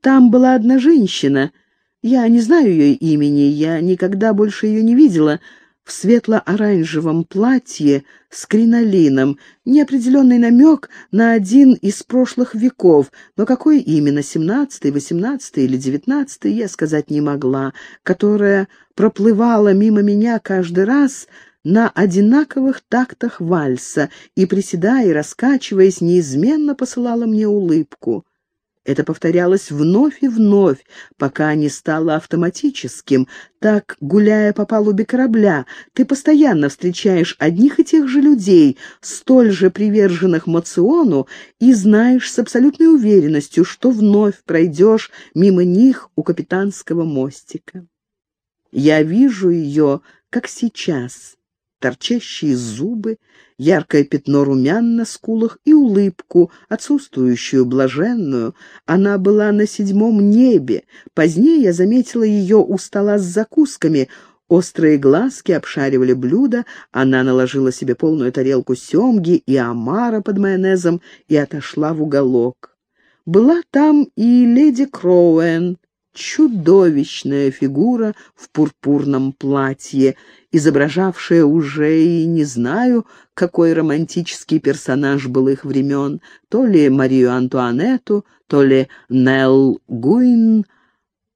Там была одна женщина. Я не знаю ее имени, я никогда больше ее не видела в светло-оранжевом платье с кринолином, неопределенный намек на один из прошлых веков, но какой именно, семнадцатый, восемнадцатый или девятнадцатый, я сказать не могла, которая проплывала мимо меня каждый раз на одинаковых тактах вальса и, приседая и раскачиваясь, неизменно посылала мне улыбку. Это повторялось вновь и вновь, пока не стало автоматическим. Так, гуляя по палубе корабля, ты постоянно встречаешь одних и тех же людей, столь же приверженных моциону, и знаешь с абсолютной уверенностью, что вновь пройдешь мимо них у капитанского мостика. Я вижу ее, как сейчас, торчащие зубы, яркое пятно румян на скулах и улыбку, отсутствующую, блаженную. Она была на седьмом небе. Позднее я заметила ее у стола с закусками. Острые глазки обшаривали блюдо, она наложила себе полную тарелку семги и омара под майонезом и отошла в уголок. Была там и леди Кроуэн, чудовищная фигура в пурпурном платье, изображавшая уже и не знаю, какой романтический персонаж был их времен, то ли Марию Антуанетту, то ли Нелл Гуин,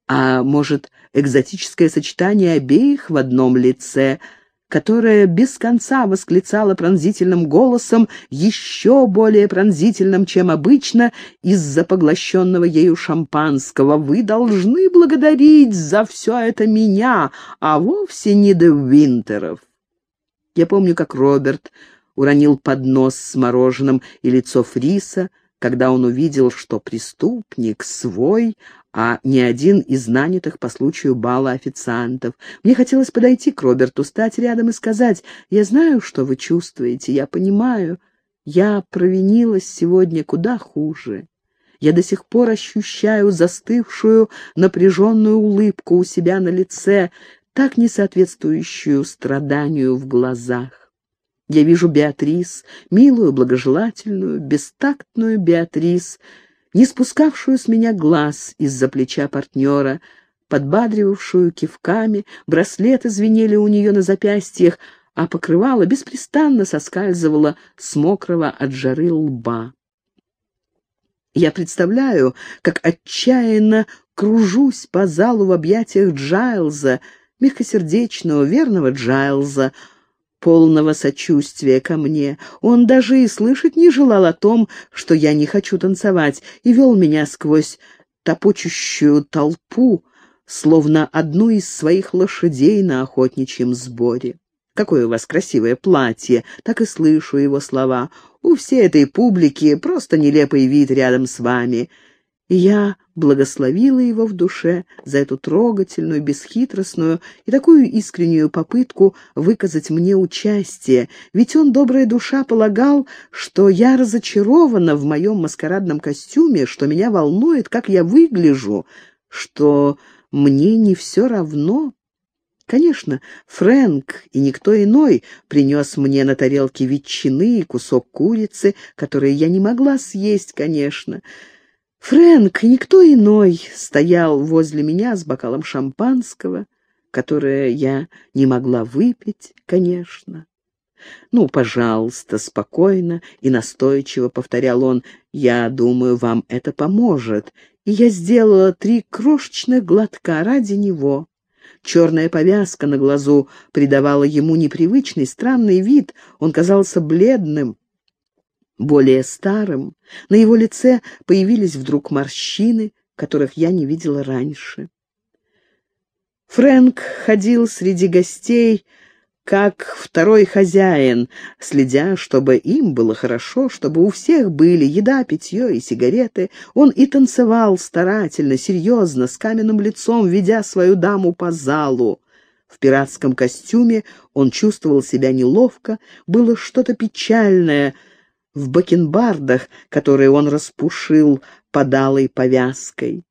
а может, экзотическое сочетание обеих в одном лице — которая без конца восклицала пронзительным голосом, еще более пронзительным, чем обычно, из-за поглощенного ею шампанского. «Вы должны благодарить за все это меня, а вовсе не Де Винтеров». Я помню, как Роберт уронил поднос с мороженым и лицо Фриса, когда он увидел, что преступник свой, а не один из нанятых по случаю бала официантов. Мне хотелось подойти к Роберту, стать рядом и сказать, «Я знаю, что вы чувствуете, я понимаю. Я провинилась сегодня куда хуже. Я до сих пор ощущаю застывшую напряженную улыбку у себя на лице, так не соответствующую страданию в глазах. Я вижу Беатрис, милую, благожелательную, бестактную Беатрис, не спускавшую с меня глаз из-за плеча партнера, подбадривавшую кивками, браслеты звенели у нее на запястьях, а покрывало беспрестанно соскальзывало с мокрого от жары лба. Я представляю, как отчаянно кружусь по залу в объятиях Джайлза, мягкосердечного, верного Джайлза, полного сочувствия ко мне. Он даже и слышать не желал о том, что я не хочу танцевать, и вел меня сквозь топочущую толпу, словно одну из своих лошадей на охотничьем сборе. «Какое у вас красивое платье!» Так и слышу его слова. «У всей этой публики просто нелепый вид рядом с вами и я благословила его в душе за эту трогательную, бесхитростную и такую искреннюю попытку выказать мне участие, ведь он, добрая душа, полагал, что я разочарована в моем маскарадном костюме, что меня волнует, как я выгляжу, что мне не все равно. Конечно, Фрэнк и никто иной принес мне на тарелке ветчины и кусок курицы, которые я не могла съесть, конечно, — Фрэнк, никто иной, стоял возле меня с бокалом шампанского, которое я не могла выпить, конечно. «Ну, пожалуйста, спокойно и настойчиво», — повторял он, — «я думаю, вам это поможет». И я сделала три крошечных глотка ради него. Черная повязка на глазу придавала ему непривычный, странный вид, он казался бледным, более старым. На его лице появились вдруг морщины, которых я не видела раньше. Фрэнк ходил среди гостей, как второй хозяин, следя, чтобы им было хорошо, чтобы у всех были еда, питье и сигареты. Он и танцевал старательно, серьезно, с каменным лицом, ведя свою даму по залу. В пиратском костюме он чувствовал себя неловко, было что-то печальное — в бакенбардах, которые он распушил подалой повязкой.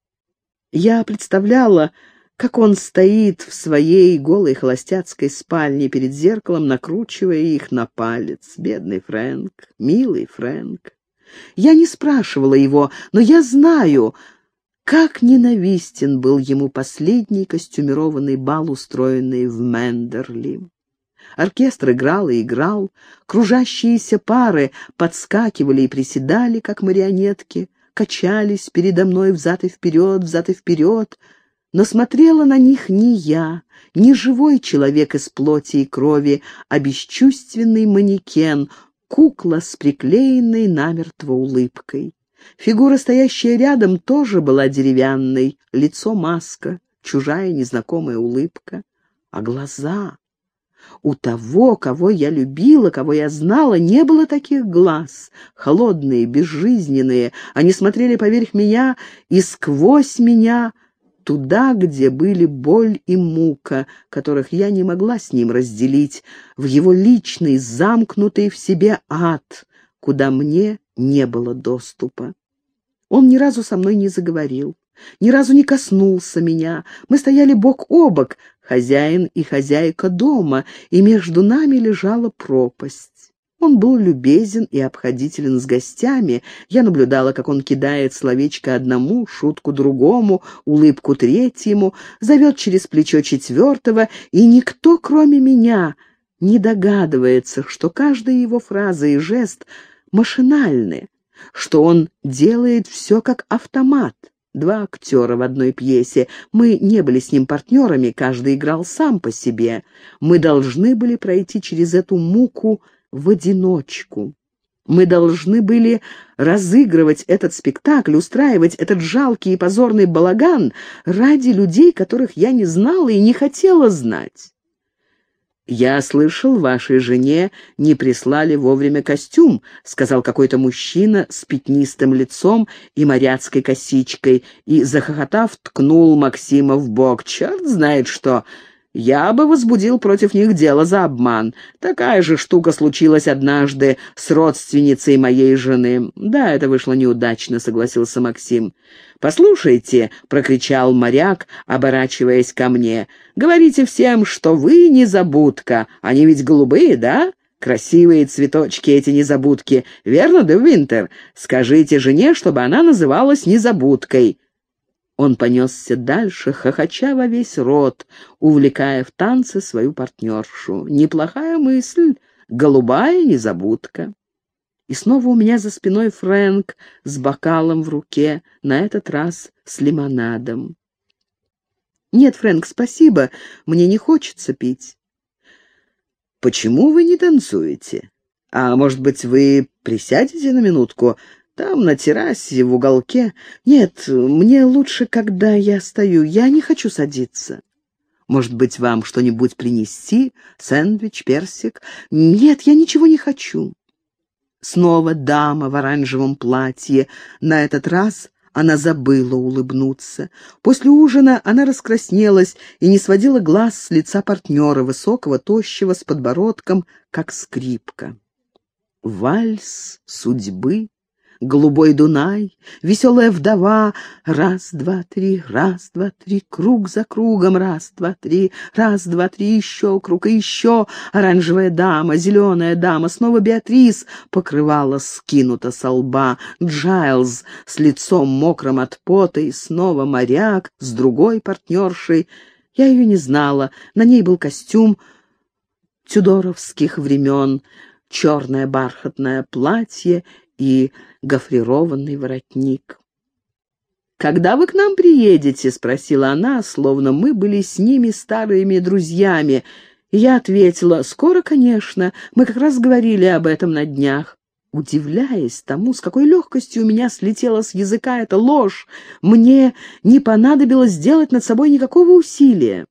Я представляла, как он стоит в своей голой холостяцкой спальне перед зеркалом, накручивая их на палец. Бедный Фрэнк, милый Фрэнк. Я не спрашивала его, но я знаю, Как ненавистен был ему последний костюмированный бал, устроенный в Мендерли. Оркестр играл и играл, кружащиеся пары подскакивали и приседали, как марионетки, качались передо мной взад и вперед, взад и вперед, но смотрела на них не я, не живой человек из плоти и крови, а бесчувственный манекен, кукла с приклеенной намертво улыбкой. Фигура, стоящая рядом, тоже была деревянной, лицо маска, чужая незнакомая улыбка. А глаза... У того, кого я любила, кого я знала, не было таких глаз. Холодные, безжизненные, они смотрели поверх меня и сквозь меня, туда, где были боль и мука, которых я не могла с ним разделить, в его личный, замкнутый в себе ад, куда мне не было доступа. Он ни разу со мной не заговорил, ни разу не коснулся меня. Мы стояли бок о бок, хозяин и хозяйка дома, и между нами лежала пропасть. Он был любезен и обходителен с гостями. Я наблюдала, как он кидает словечко одному, шутку другому, улыбку третьему, зовет через плечо четвертого, и никто, кроме меня, не догадывается, что каждая его фраза и жест машинальны, что он делает все как автомат. Два актера в одной пьесе. Мы не были с ним партнерами, каждый играл сам по себе. Мы должны были пройти через эту муку в одиночку. Мы должны были разыгрывать этот спектакль, устраивать этот жалкий и позорный балаган ради людей, которых я не знала и не хотела знать. «Я слышал, вашей жене не прислали вовремя костюм», — сказал какой-то мужчина с пятнистым лицом и моряцкой косичкой, и, захохотав, ткнул Максима в бок. «Черт знает что! Я бы возбудил против них дело за обман. Такая же штука случилась однажды с родственницей моей жены. Да, это вышло неудачно, согласился Максим. «Послушайте», — прокричал моряк, оборачиваясь ко мне, — «говорите всем, что вы незабудка. Они ведь голубые, да?» Красивые цветочки эти незабудки, верно, де Винтер? Скажите жене, чтобы она называлась незабудкой. Он понесся дальше, хохоча во весь рот, увлекая в танцы свою партнершу. Неплохая мысль, голубая незабудка. И снова у меня за спиной Фрэнк с бокалом в руке, на этот раз с лимонадом. «Нет, Фрэнк, спасибо, мне не хочется пить». «Почему вы не танцуете? А может быть, вы присядете на минутку? Там, на террасе, в уголке. Нет, мне лучше, когда я стою. Я не хочу садиться. Может быть, вам что-нибудь принести? Сэндвич, персик? Нет, я ничего не хочу. Снова дама в оранжевом платье. На этот раз она забыла улыбнуться. После ужина она раскраснелась и не сводила глаз с лица партнера, высокого, тощего, с подбородком, как скрипка. Вальс судьбы голубой Дунай, веселая вдова. Раз, два, три, раз, два, три, круг за кругом, раз, два, три, раз, два, три, еще круг и еще. Оранжевая дама, зеленая дама, снова Беатрис, покрывала скинута со лба. Джайлз с лицом мокрым от пота и снова моряк с другой партнершей. Я ее не знала, на ней был костюм тюдоровских времен, черное бархатное платье и гофрированный воротник. «Когда вы к нам приедете?» — спросила она, словно мы были с ними старыми друзьями. Я ответила, «Скоро, конечно, мы как раз говорили об этом на днях». Удивляясь тому, с какой легкостью у меня слетела с языка эта ложь, мне не понадобилось сделать над собой никакого усилия.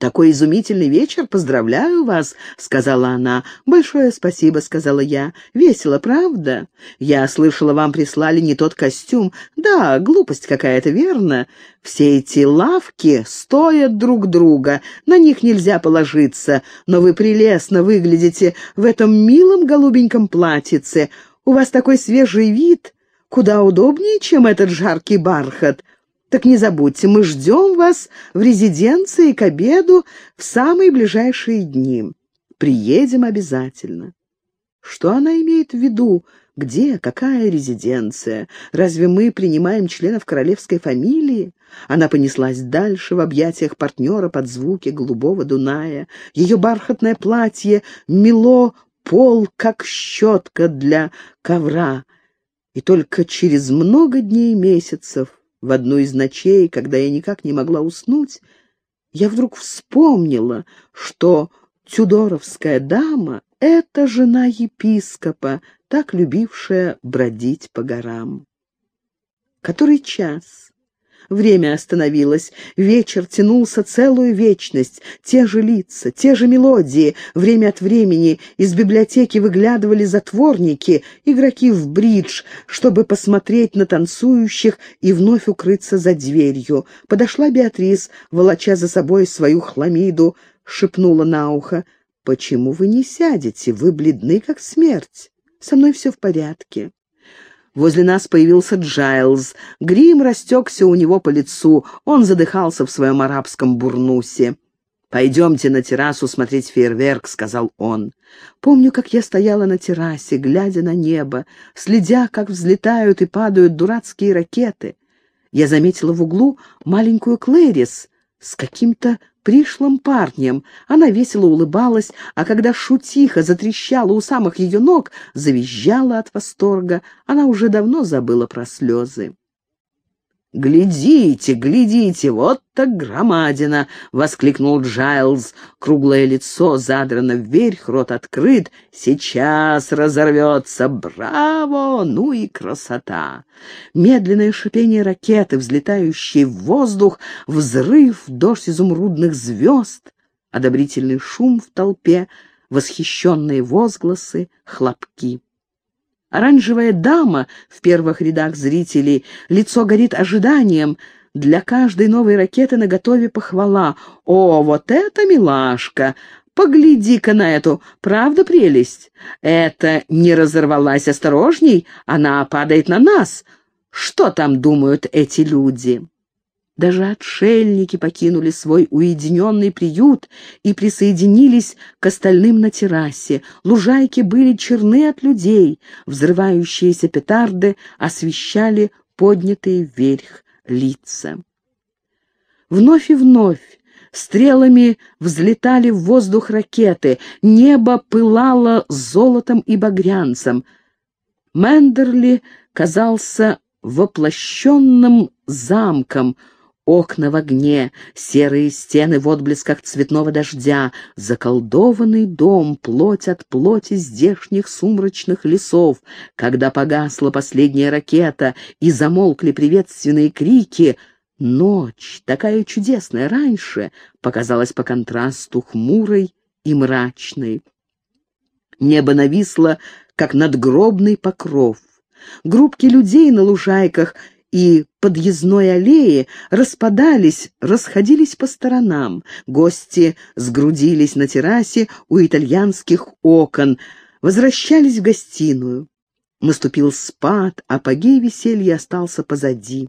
«Такой изумительный вечер! Поздравляю вас!» — сказала она. «Большое спасибо!» — сказала я. «Весело, правда? Я слышала, вам прислали не тот костюм. Да, глупость какая-то, верно? Все эти лавки стоят друг друга, на них нельзя положиться, но вы прелестно выглядите в этом милом голубеньком платьице. У вас такой свежий вид, куда удобнее, чем этот жаркий бархат. Так не забудьте, мы ждем вас в резиденции к обеду в самые ближайшие дни. Приедем обязательно. Что она имеет в виду Где? Какая резиденция? Разве мы принимаем членов королевской фамилии? Она понеслась дальше в объятиях партнера под звуки голубого Дуная. Ее бархатное платье мело пол, как щетка для ковра. И только через много дней и месяцев, в одну из ночей, когда я никак не могла уснуть, я вдруг вспомнила, что Тюдоровская дама — это жена епископа, так любившая бродить по горам. Который час? Время остановилось, вечер тянулся целую вечность, те же лица, те же мелодии. Время от времени из библиотеки выглядывали затворники, игроки в бридж, чтобы посмотреть на танцующих и вновь укрыться за дверью. Подошла Беатрис, волоча за собой свою хламиду, шепнула на ухо. «Почему вы не сядете? Вы бледны, как смерть. Со мной все в порядке». Возле нас появился Джайлз. Грим растекся у него по лицу. Он задыхался в своем арабском бурнусе. «Пойдемте на террасу смотреть фейерверк», — сказал он. Помню, как я стояла на террасе, глядя на небо, следя, как взлетают и падают дурацкие ракеты. Я заметила в углу маленькую Клэрис с каким-то пришлым парнем. Она весело улыбалась, а когда шутиха затрещала у самых ее ног, завизжала от восторга. Она уже давно забыла про слезы. «Глядите, глядите, вот так громадина!» — воскликнул Джайлз. Круглое лицо задрано вверх, рот открыт. «Сейчас разорвется! Браво! Ну и красота!» Медленное шипение ракеты, взлетающей в воздух, взрыв, дождь изумрудных звезд, одобрительный шум в толпе, восхищенные возгласы, хлопки. Оранжевая дама в первых рядах зрителей, лицо горит ожиданием. Для каждой новой ракеты наготове похвала. «О, вот это милашка! Погляди-ка на эту, правда прелесть? Это не разорвалась, осторожней, она падает на нас. Что там думают эти люди?» Даже отшельники покинули свой уединенный приют и присоединились к остальным на террасе. Лужайки были черны от людей, взрывающиеся петарды освещали поднятые вверх лица. Вновь и вновь стрелами взлетали в воздух ракеты, небо пылало золотом и багрянцем. Мендерли казался воплощенным замком — Окна в огне, серые стены в отблесках цветного дождя, заколдованный дом, плоть от плоти здешних сумрачных лесов. Когда погасла последняя ракета и замолкли приветственные крики, ночь, такая чудесная раньше, показалась по контрасту хмурой и мрачной. Небо нависло, как надгробный покров. Группки людей на лужайках и подъездной аллеи распадались, расходились по сторонам. Гости сгрудились на террасе у итальянских окон, возвращались в гостиную. Наступил спад, апогей веселья остался позади.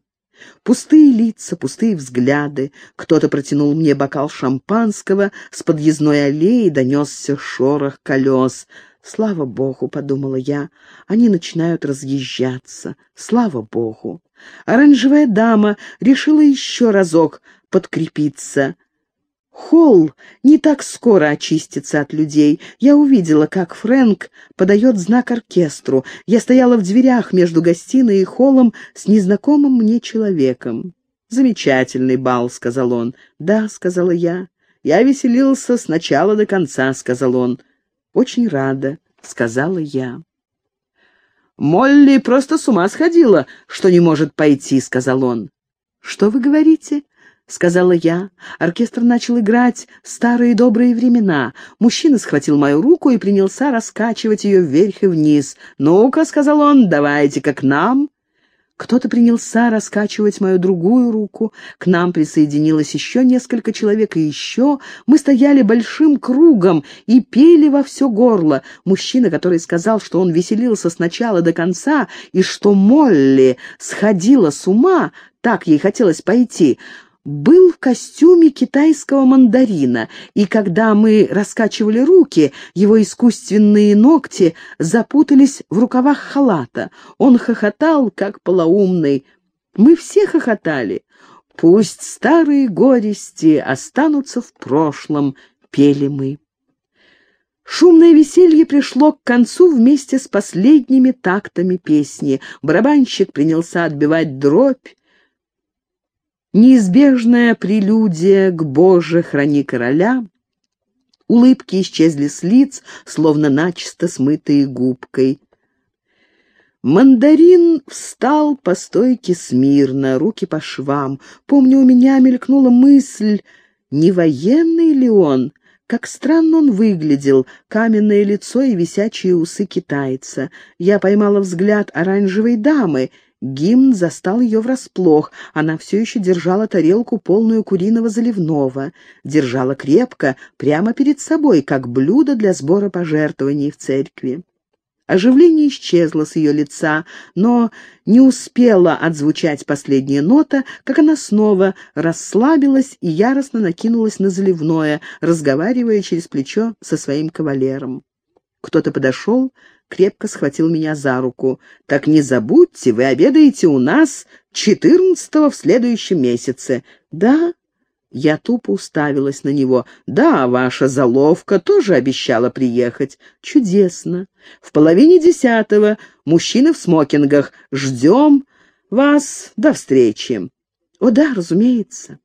Пустые лица, пустые взгляды. Кто-то протянул мне бокал шампанского, с подъездной аллеи донесся шорох колес — «Слава Богу!» — подумала я. «Они начинают разъезжаться. Слава Богу!» Оранжевая дама решила еще разок подкрепиться. Холл не так скоро очистится от людей. Я увидела, как Фрэнк подает знак оркестру. Я стояла в дверях между гостиной и холлом с незнакомым мне человеком. «Замечательный бал», — сказал он. «Да», — сказала я. «Я веселился с начала до конца», — сказал он. «Очень рада», — сказала я. «Молли просто с ума сходила, что не может пойти», — сказал он. «Что вы говорите?» — сказала я. Оркестр начал играть старые добрые времена. Мужчина схватил мою руку и принялся раскачивать ее вверх и вниз. «Ну-ка», — сказал он, — «давайте-ка к нам». Кто-то принялся раскачивать мою другую руку. К нам присоединилось еще несколько человек, и еще мы стояли большим кругом и пели во все горло. Мужчина, который сказал, что он веселился с начала до конца, и что Молли сходила с ума, так ей хотелось пойти, был в костюме китайского мандарина, и когда мы раскачивали руки, его искусственные ногти запутались в рукавах халата. Он хохотал, как полоумный. Мы все хохотали. «Пусть старые горести останутся в прошлом», — пели мы. Шумное веселье пришло к концу вместе с последними тактами песни. Барабанщик принялся отбивать дробь. Неизбежная прелюдия к «Боже, храни короля». Улыбки исчезли с лиц, словно начисто смытые губкой. Мандарин встал по стойке смирно, руки по швам. Помню, у меня мелькнула мысль, не военный ли он? Как странно он выглядел, каменное лицо и висячие усы китайца. Я поймала взгляд оранжевой дамы. Гимн застал ее врасплох. Она все еще держала тарелку, полную куриного заливного. Держала крепко, прямо перед собой, как блюдо для сбора пожертвований в церкви. Оживление исчезло с ее лица, но не успела отзвучать последняя нота, как она снова расслабилась и яростно накинулась на заливное, разговаривая через плечо со своим кавалером. Кто-то подошел, крепко схватил меня за руку. «Так не забудьте, вы обедаете у нас четырнадцатого в следующем месяце». «Да», я тупо уставилась на него. «Да, ваша заловка тоже обещала приехать. Чудесно. В половине десятого. Мужчины в смокингах. Ждем вас. До встречи». «О да, разумеется».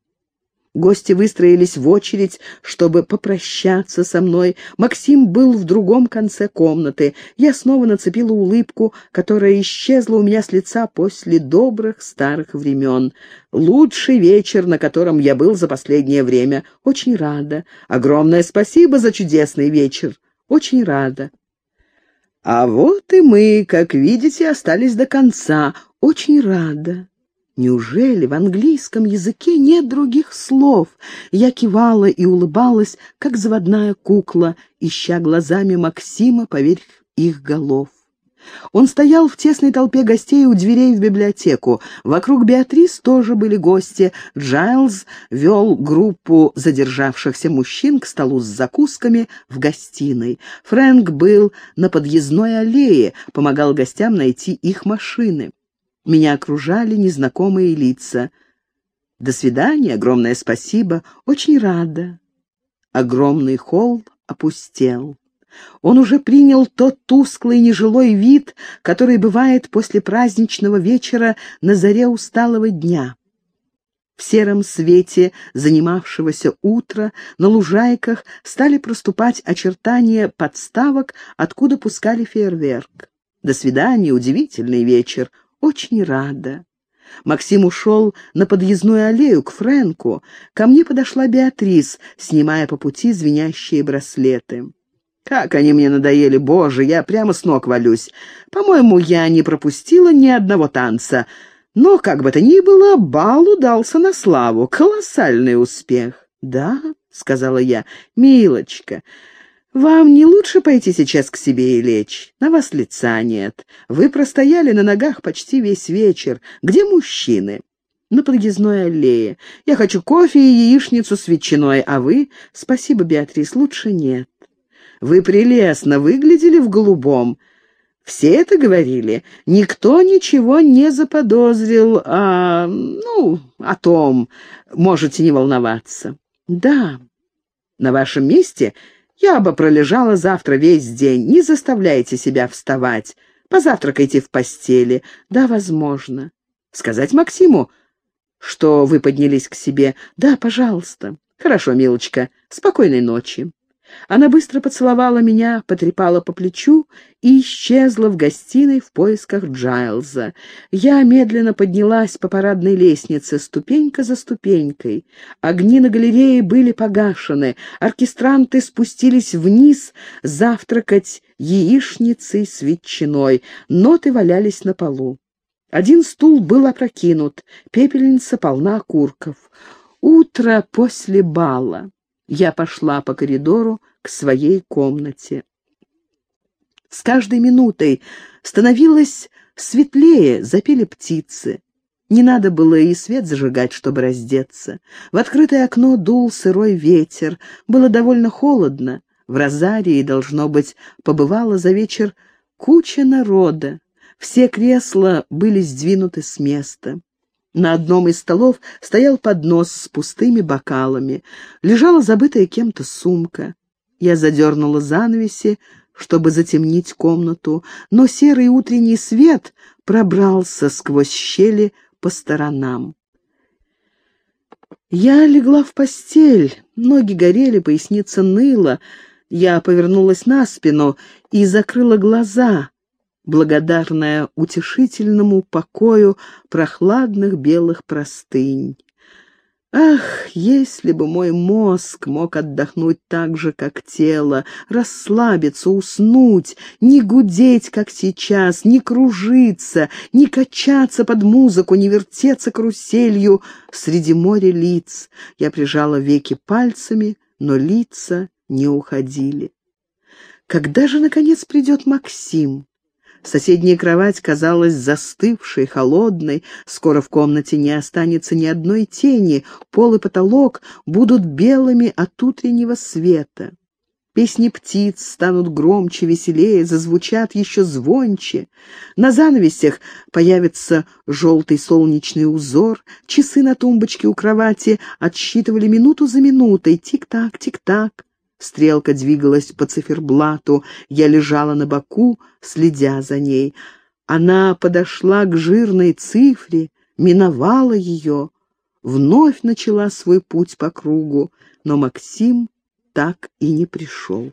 Гости выстроились в очередь, чтобы попрощаться со мной. Максим был в другом конце комнаты. Я снова нацепила улыбку, которая исчезла у меня с лица после добрых старых времен. Лучший вечер, на котором я был за последнее время. Очень рада. Огромное спасибо за чудесный вечер. Очень рада. А вот и мы, как видите, остались до конца. Очень рада. Неужели в английском языке нет других слов? Я кивала и улыбалась, как заводная кукла, ища глазами Максима поверх их голов. Он стоял в тесной толпе гостей у дверей в библиотеку. Вокруг Беатрис тоже были гости. Джайлз вел группу задержавшихся мужчин к столу с закусками в гостиной. Фрэнк был на подъездной аллее, помогал гостям найти их машины. Меня окружали незнакомые лица. «До свидания, огромное спасибо, очень рада». Огромный холл опустел. Он уже принял тот тусклый нежилой вид, который бывает после праздничного вечера на заре усталого дня. В сером свете занимавшегося утра на лужайках стали проступать очертания подставок, откуда пускали фейерверк. До свидания, удивительный вечер, очень рада. Максим ушел на подъездную аллею к Фрэнку. Ко мне подошла Беатрис, снимая по пути звенящие браслеты. Как они мне надоели, боже, я прямо с ног валюсь. По-моему, я не пропустила ни одного танца. Но, как бы то ни было, бал удался на славу. Колоссальный успех. «Да», — сказала я, — «милочка, «Вам не лучше пойти сейчас к себе и лечь? На вас лица нет. Вы простояли на ногах почти весь вечер. Где мужчины?» «На подъездной аллее. Я хочу кофе и яичницу с ветчиной, а вы...» «Спасибо, Беатрис, лучше нет». «Вы прелестно выглядели в голубом». Все это говорили. Никто ничего не заподозрил о... ну, о том. Можете не волноваться. Да, на вашем месте я бы пролежала завтра весь день. Не заставляйте себя вставать. Позавтракайте в постели. Да, возможно. Сказать Максиму, что вы поднялись к себе. Да, пожалуйста. Хорошо, милочка. Спокойной ночи. Она быстро поцеловала меня, потрепала по плечу и исчезла в гостиной в поисках Джайлза. Я медленно поднялась по парадной лестнице, ступенька за ступенькой. Огни на галерее были погашены, оркестранты спустились вниз завтракать яичницей с ветчиной, ноты валялись на полу. Один стул был опрокинут, пепельница полна окурков. Утро после бала. Я пошла по коридору к своей комнате. С каждой минутой становилось светлее, запели птицы. Не надо было и свет зажигать, чтобы раздеться. В открытое окно дул сырой ветер. Было довольно холодно. В Розарии, должно быть, побывала за вечер куча народа. Все кресла были сдвинуты с места. На одном из столов стоял поднос с пустыми бокалами. Лежала забытая кем-то сумка. Я задернула занавеси, чтобы затемнить комнату, но серый утренний свет пробрался сквозь щели по сторонам. Я легла в постель, ноги горели, поясница ныла. Я повернулась на спину и закрыла глаза, благодарная утешительному покою прохладных белых простынь. Ах, если бы мой мозг мог отдохнуть так же, как тело, расслабиться, уснуть, не гудеть, как сейчас, не кружиться, не качаться под музыку, не вертеться каруселью среди моря лиц. Я прижала веки пальцами, но лица не уходили. Когда же, наконец, придет Максим? Соседняя кровать казалась застывшей, холодной. Скоро в комнате не останется ни одной тени. Пол и потолок будут белыми от утреннего света. Песни птиц станут громче, веселее, зазвучат еще звонче. На занавесях появится желтый солнечный узор. Часы на тумбочке у кровати отсчитывали минуту за минутой. Тик-так, тик-так. Стрелка двигалась по циферблату. Я лежала на боку, следя за ней. Она подошла к жирной цифре, миновала ее, вновь начала свой путь по кругу, но Максим так и не пришел.